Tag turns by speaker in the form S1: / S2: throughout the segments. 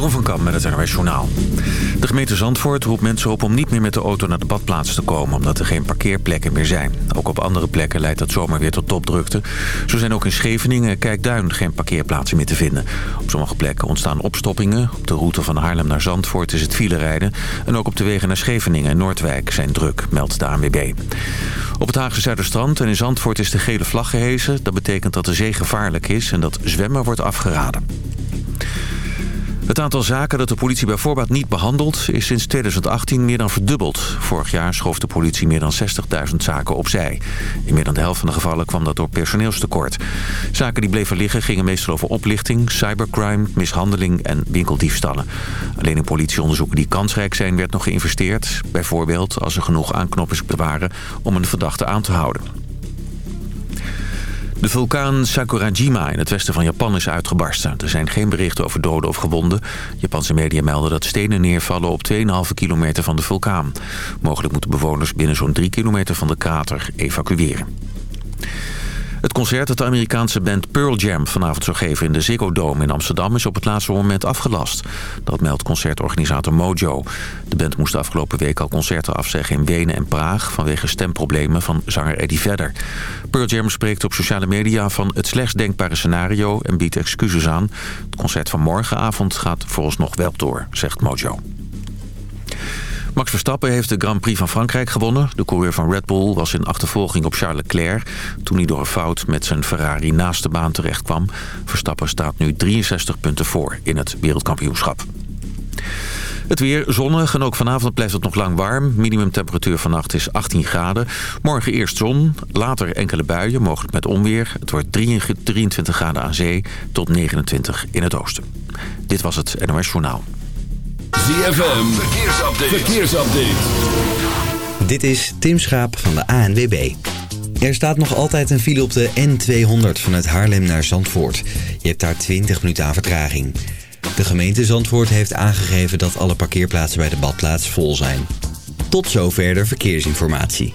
S1: Jeroen van Kam met het NRS. De gemeente Zandvoort roept mensen op om niet meer met de auto naar de badplaats te komen... omdat er geen parkeerplekken meer zijn. Ook op andere plekken leidt dat zomaar weer tot topdrukte. Zo zijn ook in Scheveningen en Kijkduin geen parkeerplaatsen meer te vinden. Op sommige plekken ontstaan opstoppingen. Op de route van Haarlem naar Zandvoort is het filerijden. En ook op de wegen naar Scheveningen en Noordwijk zijn druk, meldt de ANWB. Op het Haagse Zuiderstrand en in Zandvoort is de gele vlag gehezen. Dat betekent dat de zee gevaarlijk is en dat zwemmen wordt afgeraden. Het aantal zaken dat de politie bij voorbaat niet behandelt... is sinds 2018 meer dan verdubbeld. Vorig jaar schoof de politie meer dan 60.000 zaken opzij. In meer dan de helft van de gevallen kwam dat door personeelstekort. Zaken die bleven liggen gingen meestal over oplichting, cybercrime, mishandeling en winkeldiefstallen. Alleen in politieonderzoeken die kansrijk zijn werd nog geïnvesteerd. Bijvoorbeeld als er genoeg aanknopers waren om een verdachte aan te houden. De vulkaan Sakurajima in het westen van Japan is uitgebarsten. Er zijn geen berichten over doden of gewonden. Japanse media melden dat stenen neervallen op 2,5 kilometer van de vulkaan. Mogelijk moeten bewoners binnen zo'n 3 kilometer van de krater evacueren. Het concert dat de Amerikaanse band Pearl Jam vanavond zou geven in de Ziggo Dome in Amsterdam is op het laatste moment afgelast. Dat meldt concertorganisator Mojo. De band moest de afgelopen week al concerten afzeggen in Wenen en Praag vanwege stemproblemen van zanger Eddie Vedder. Pearl Jam spreekt op sociale media van het slechts denkbare scenario en biedt excuses aan. Het concert van morgenavond gaat vooralsnog wel door, zegt Mojo. Max Verstappen heeft de Grand Prix van Frankrijk gewonnen. De coureur van Red Bull was in achtervolging op Charles Leclerc... toen hij door een fout met zijn Ferrari naast de baan terecht kwam. Verstappen staat nu 63 punten voor in het wereldkampioenschap. Het weer zonnig en ook vanavond blijft het nog lang warm. Minimumtemperatuur vannacht is 18 graden. Morgen eerst zon, later enkele buien, mogelijk met onweer. Het wordt 23 graden aan zee tot 29 in het oosten. Dit was het NOS Journaal.
S2: ZFM, verkeersupdate. verkeersupdate.
S3: Dit is Tim Schaap van de ANWB. Er staat nog altijd een file op de N200 vanuit Haarlem naar Zandvoort. Je hebt daar 20 minuten aan vertraging. De gemeente Zandvoort heeft aangegeven dat alle parkeerplaatsen bij de badplaats vol zijn. Tot zover de verkeersinformatie.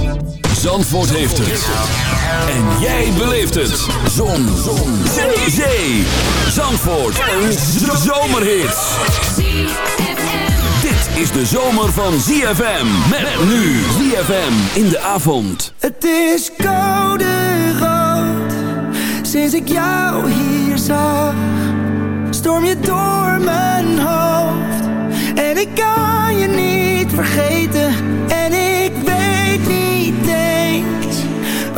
S2: Zandvoort heeft het. En jij beleeft het. Zon. Zon. Zee. Zandvoort. Een zomerhit is de zomer van ZFM. Met, nu ZFM in de avond.
S4: Het is koude rood. Sinds ik jou hier zag. Storm je door mijn hoofd. En ik kan je niet vergeten.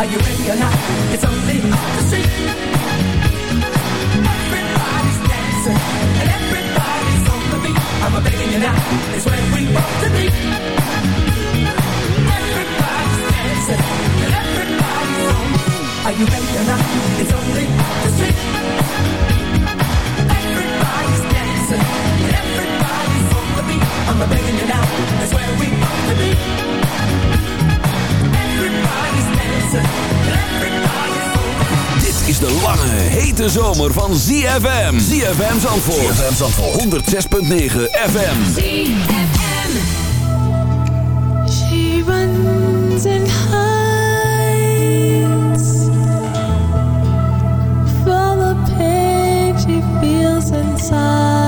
S4: Are you ready or not? It's only up the street. Everybody's dancing and everybody's on the beat. I'm begging you now, it's where we want to be. Everybody's dancing and everybody's on. Are you ready or not? It's only up the street. Everybody's dancing and everybody's on the beat.
S5: I'm begging you now, it's where we want to be.
S2: Dit is de lange, hete zomer van ZFM. ZFM Zandvoort. ZFM Zandvoort. 106.9 FM.
S6: She runs and hides from the pain she feels inside.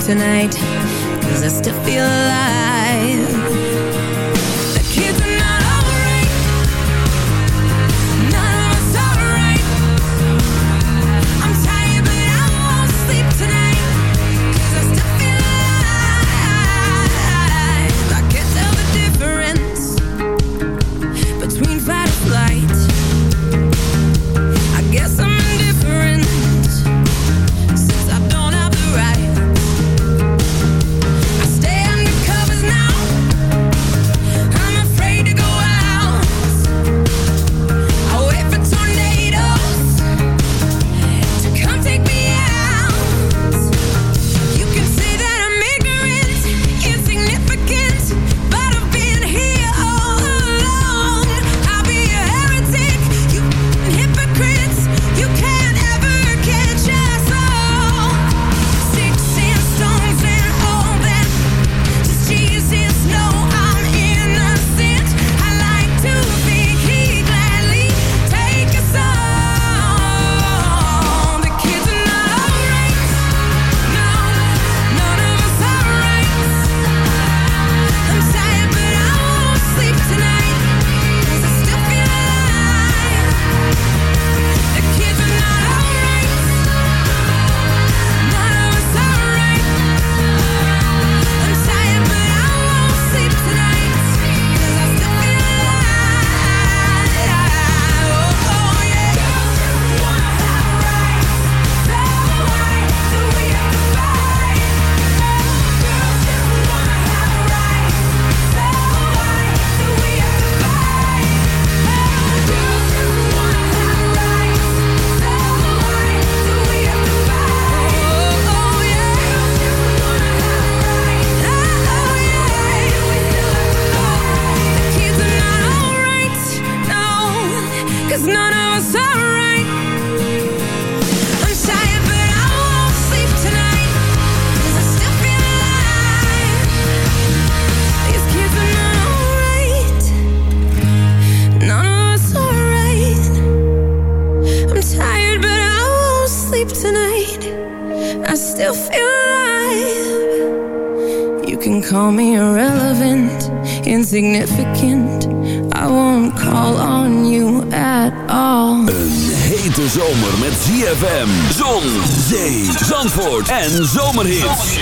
S4: Tonight. Cause I still feel alive.
S2: En zomerhits.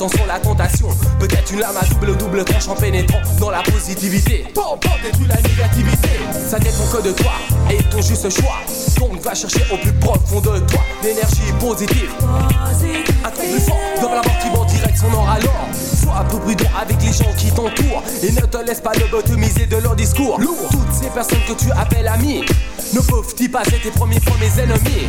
S7: attention la tentation. Peut-être une lame à double double cache en pénétrant dans la positivité. Bon, bon, détruis la négativité. Ça dépend que de toi et ton juste choix. Donc va chercher au plus profond de toi l'énergie positive. Un truc plus fort dans la mort qui va en direction nord alors. Sois un peu prudent avec les gens qui t'entourent et ne te laisse pas lobotomiser de leur discours. Lourd. Toutes ces personnes que tu appelles amis ne peuvent-ils pas être tes premiers
S6: fois mes ennemis?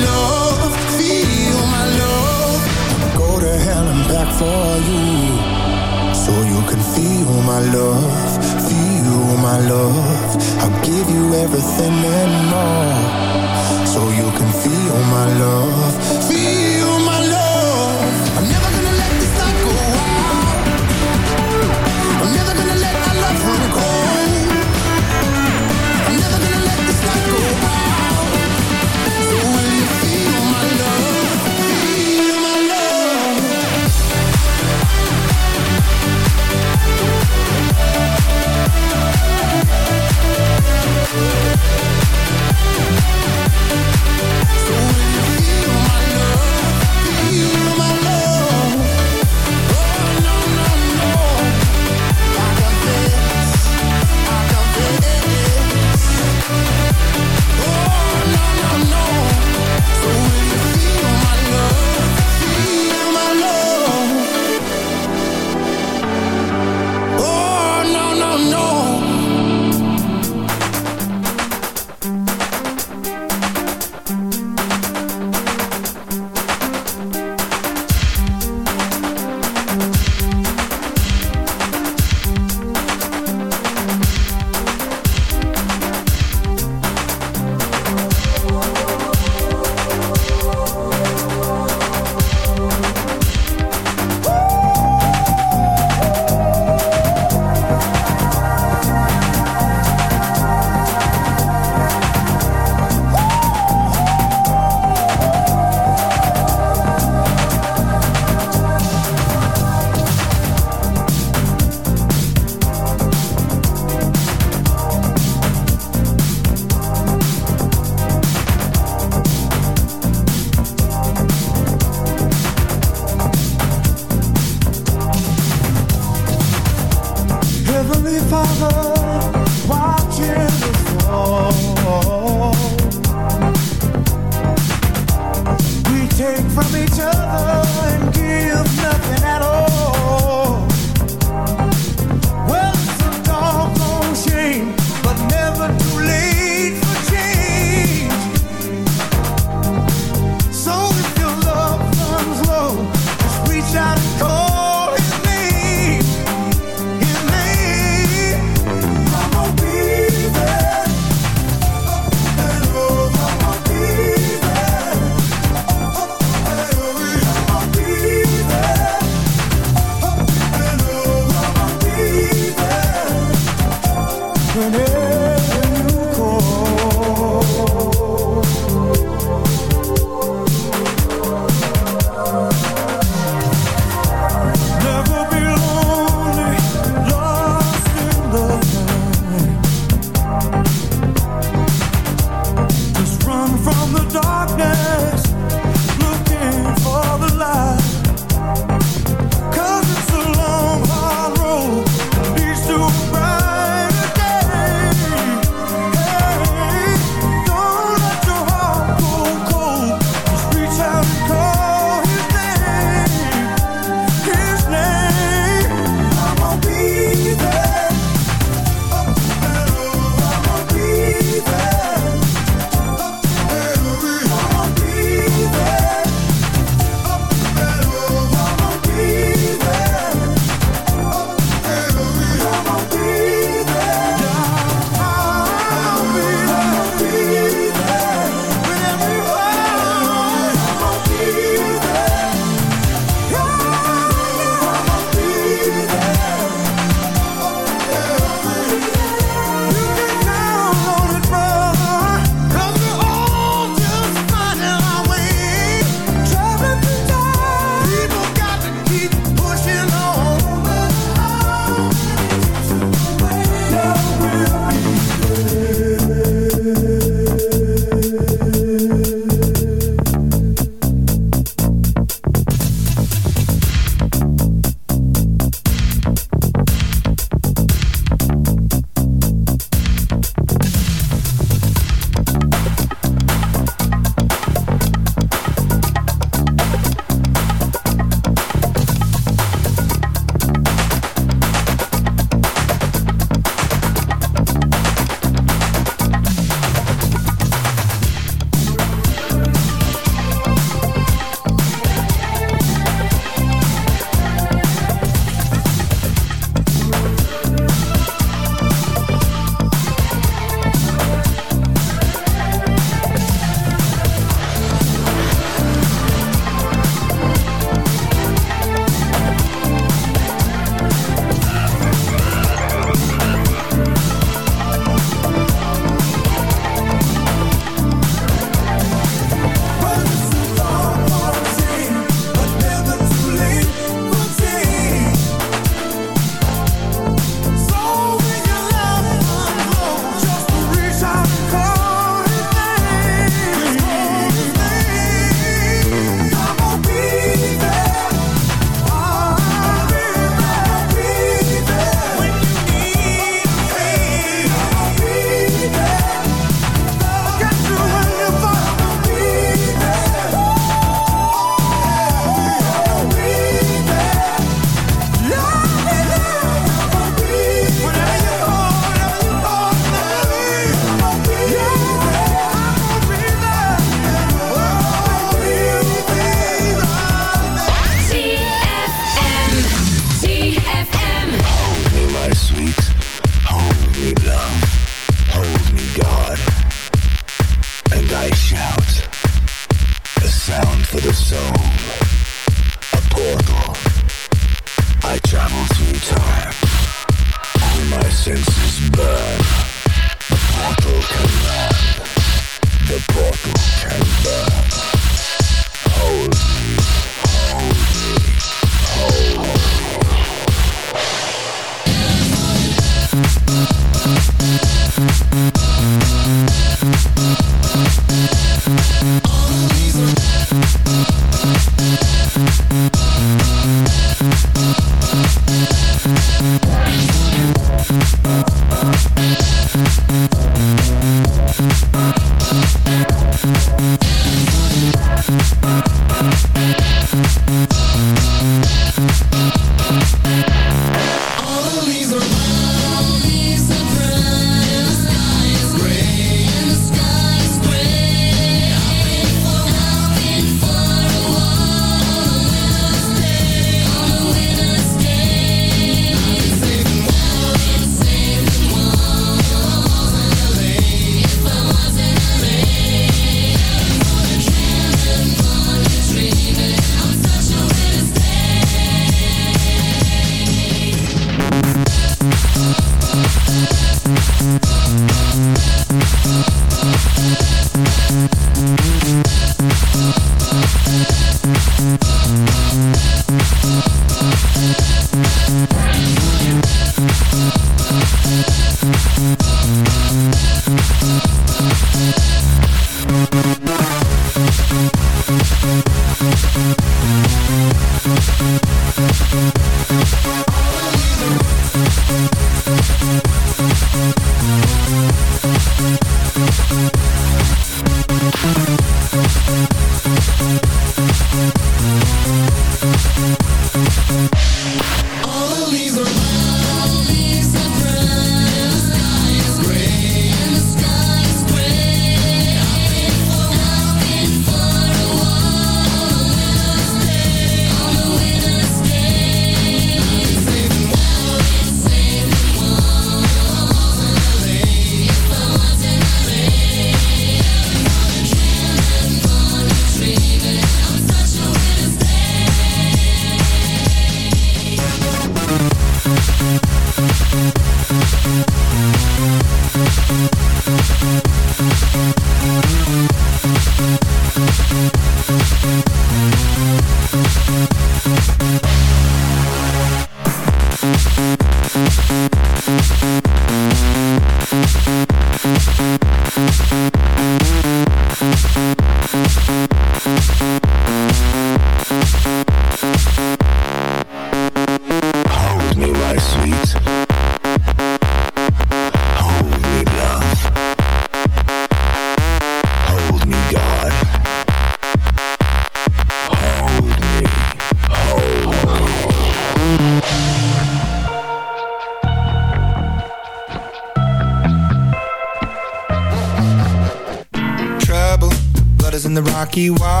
S8: Milwaukee Wild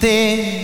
S9: ter.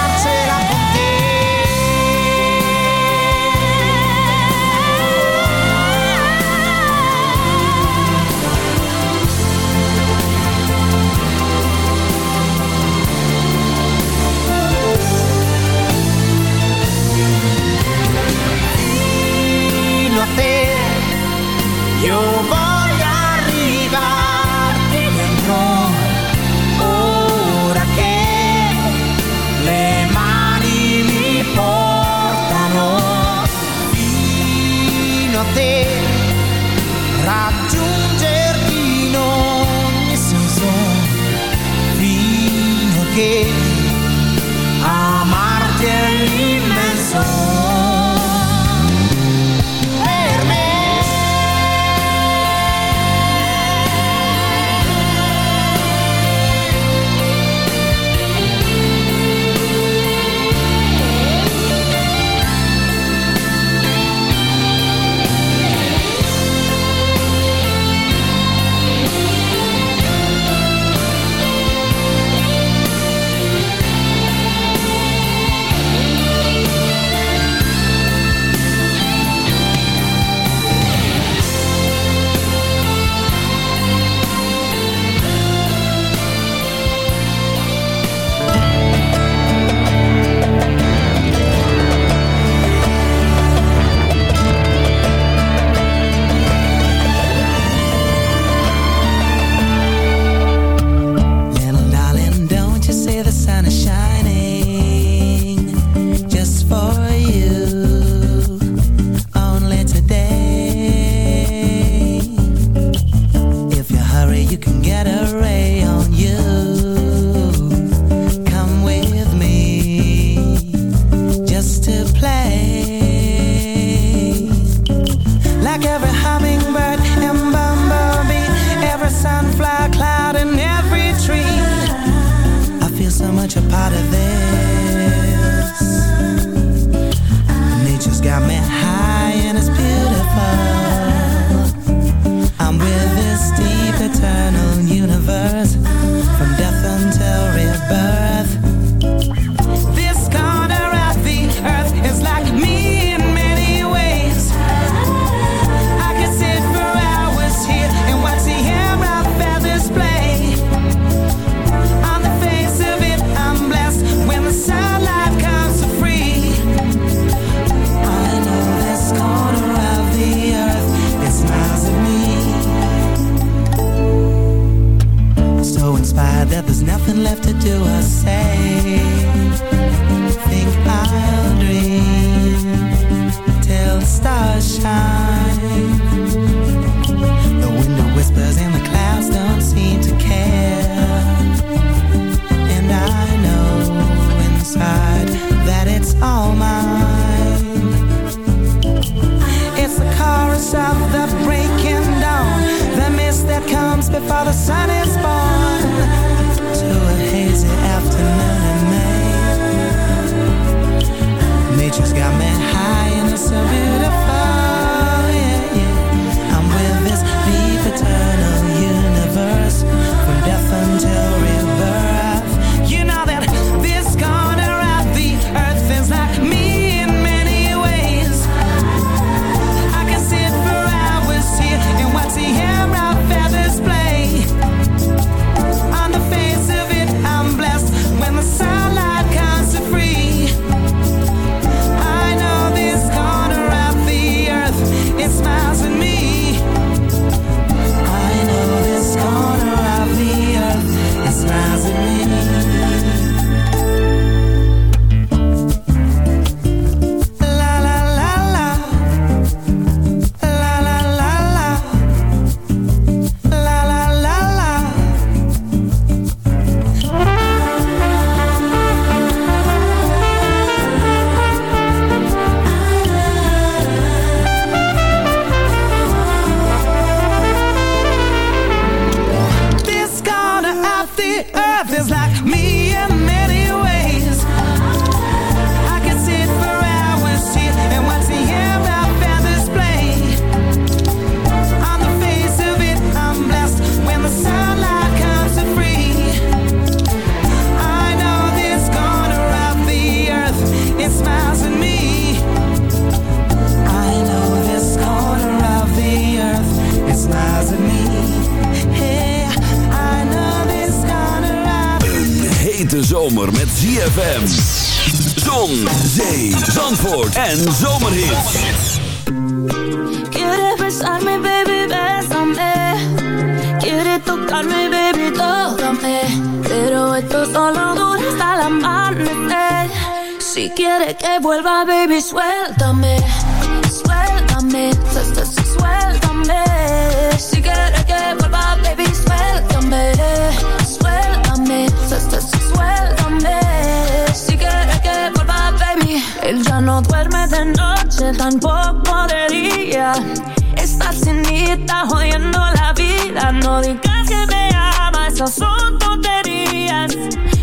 S6: Digas que me amas, esas son tonterías.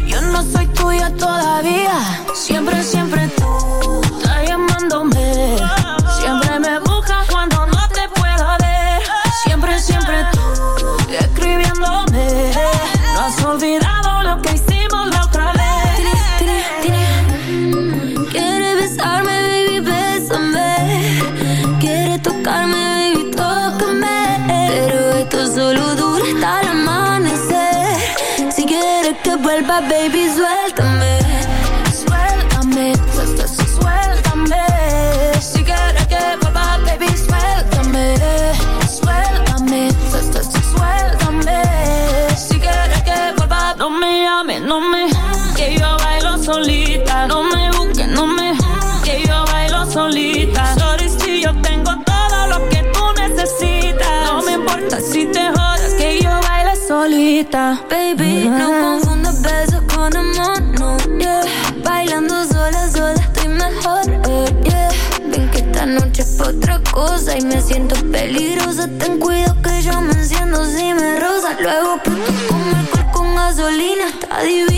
S6: Yo no soy tuya todavía. Siempre, siempre tú. baby. Uh -huh. No ah. confundas besos con amor, no, yeah. Bailando sola, sola estoy mejor, eh, yeah. Ven que esta noche es otra
S9: cosa y me siento peligrosa. Ten cuidado que yo me enciendo si me rosa. Luego puto con alcohol con gasolina, está
S2: divino